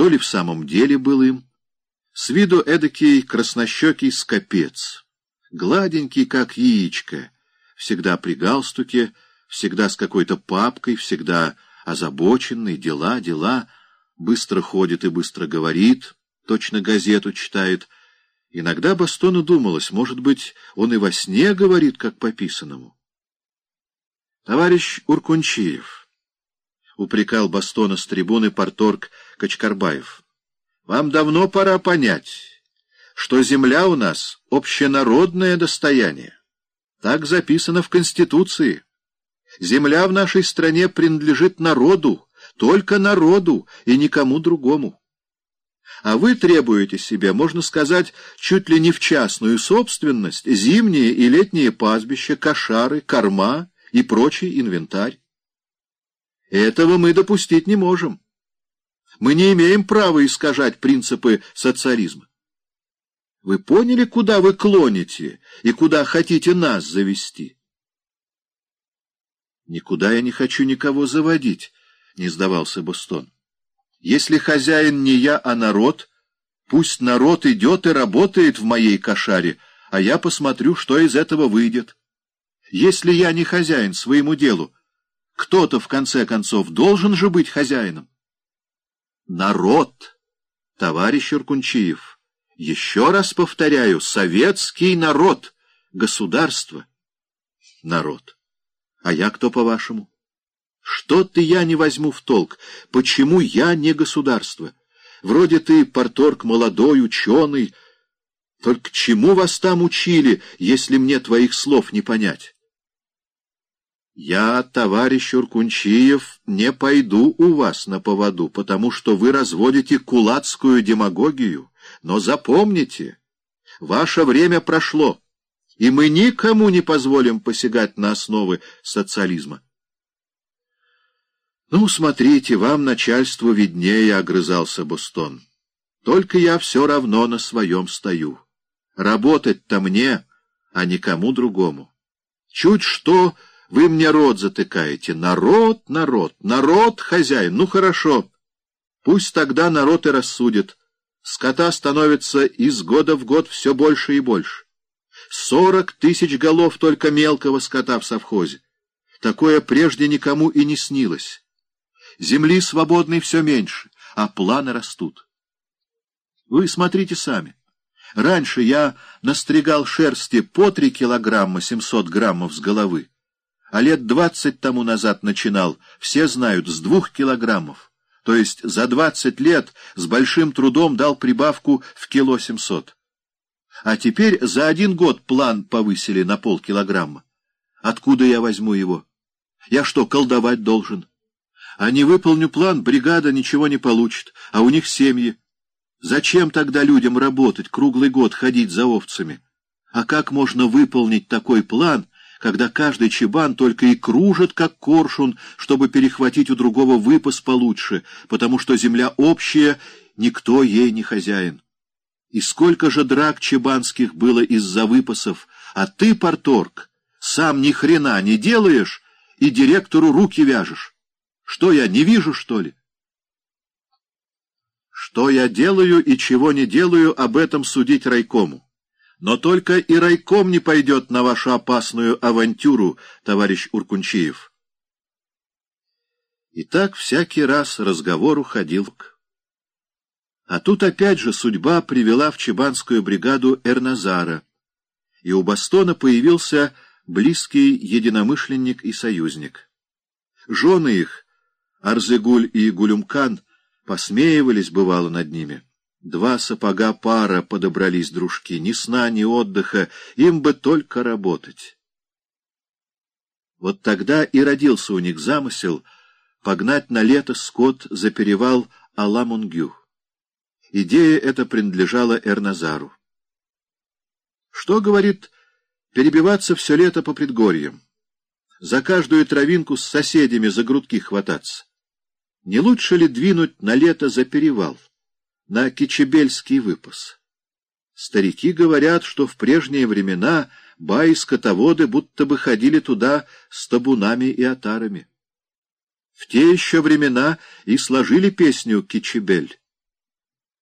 то ли в самом деле был им. С виду эдакий краснощекий скопец, гладенький, как яичко, всегда при галстуке, всегда с какой-то папкой, всегда озабоченный, дела, дела, быстро ходит и быстро говорит, точно газету читает. Иногда Бастону думалось, может быть, он и во сне говорит, как по писанному. «Товарищ Уркунчиев», — упрекал Бастона с трибуны порторг Качкарбаев, — «вам давно пора понять, что земля у нас — общенародное достояние. Так записано в Конституции». Земля в нашей стране принадлежит народу, только народу и никому другому. А вы требуете себе, можно сказать, чуть ли не в частную собственность, зимние и летние пастбища, кошары, корма и прочий инвентарь. Этого мы допустить не можем. Мы не имеем права искажать принципы социализма. Вы поняли, куда вы клоните и куда хотите нас завести? «Никуда я не хочу никого заводить», — не сдавался Бостон. «Если хозяин не я, а народ, пусть народ идет и работает в моей кошаре, а я посмотрю, что из этого выйдет. Если я не хозяин своему делу, кто-то, в конце концов, должен же быть хозяином». «Народ, товарищ Уркунчиев, еще раз повторяю, советский народ, государство, народ». А я кто, по-вашему? Что-то я не возьму в толк. Почему я не государство? Вроде ты, порторг, молодой, ученый. Только чему вас там учили, если мне твоих слов не понять? Я, товарищ Уркунчиев, не пойду у вас на поводу, потому что вы разводите кулацкую демагогию. Но запомните, ваше время прошло и мы никому не позволим посягать на основы социализма. «Ну, смотрите, вам начальство виднее», — огрызался Бостон. «Только я все равно на своем стою. Работать-то мне, а никому другому. Чуть что вы мне рот затыкаете. Народ, народ, народ, хозяин. Ну, хорошо. Пусть тогда народ и рассудит. Скота становится из года в год все больше и больше. Сорок тысяч голов только мелкого скота в совхозе. Такое прежде никому и не снилось. Земли свободной все меньше, а планы растут. Вы смотрите сами. Раньше я настригал шерсти по три килограмма семьсот граммов с головы, а лет двадцать тому назад начинал, все знают, с двух килограммов. То есть за двадцать лет с большим трудом дал прибавку в кило семьсот. А теперь за один год план повысили на полкилограмма. Откуда я возьму его? Я что, колдовать должен? А не выполню план, бригада ничего не получит, а у них семьи. Зачем тогда людям работать, круглый год ходить за овцами? А как можно выполнить такой план, когда каждый чебан только и кружит, как коршун, чтобы перехватить у другого выпас получше, потому что земля общая, никто ей не хозяин? И сколько же драк чебанских было из-за выпасов, а ты, порторг, сам ни хрена не делаешь и директору руки вяжешь. Что я, не вижу, что ли? Что я делаю и чего не делаю, об этом судить райкому. Но только и райком не пойдет на вашу опасную авантюру, товарищ Уркунчиев. И так всякий раз разговор уходил к а тут опять же судьба привела в чебанскую бригаду Эрназара, и у Бастона появился близкий единомышленник и союзник. Жены их, Арзегуль и Гулюмкан, посмеивались, бывало, над ними. Два сапога пара подобрались дружки, ни сна, ни отдыха, им бы только работать. Вот тогда и родился у них замысел погнать на лето скот за перевал Аламунгю. Идея эта принадлежала Эрназару. Что, говорит, перебиваться все лето по предгорьям? За каждую травинку с соседями за грудки хвататься? Не лучше ли двинуть на лето за перевал, на Кичебельский выпас? Старики говорят, что в прежние времена баи-скотоводы будто бы ходили туда с табунами и отарами. В те еще времена и сложили песню «Кичебель».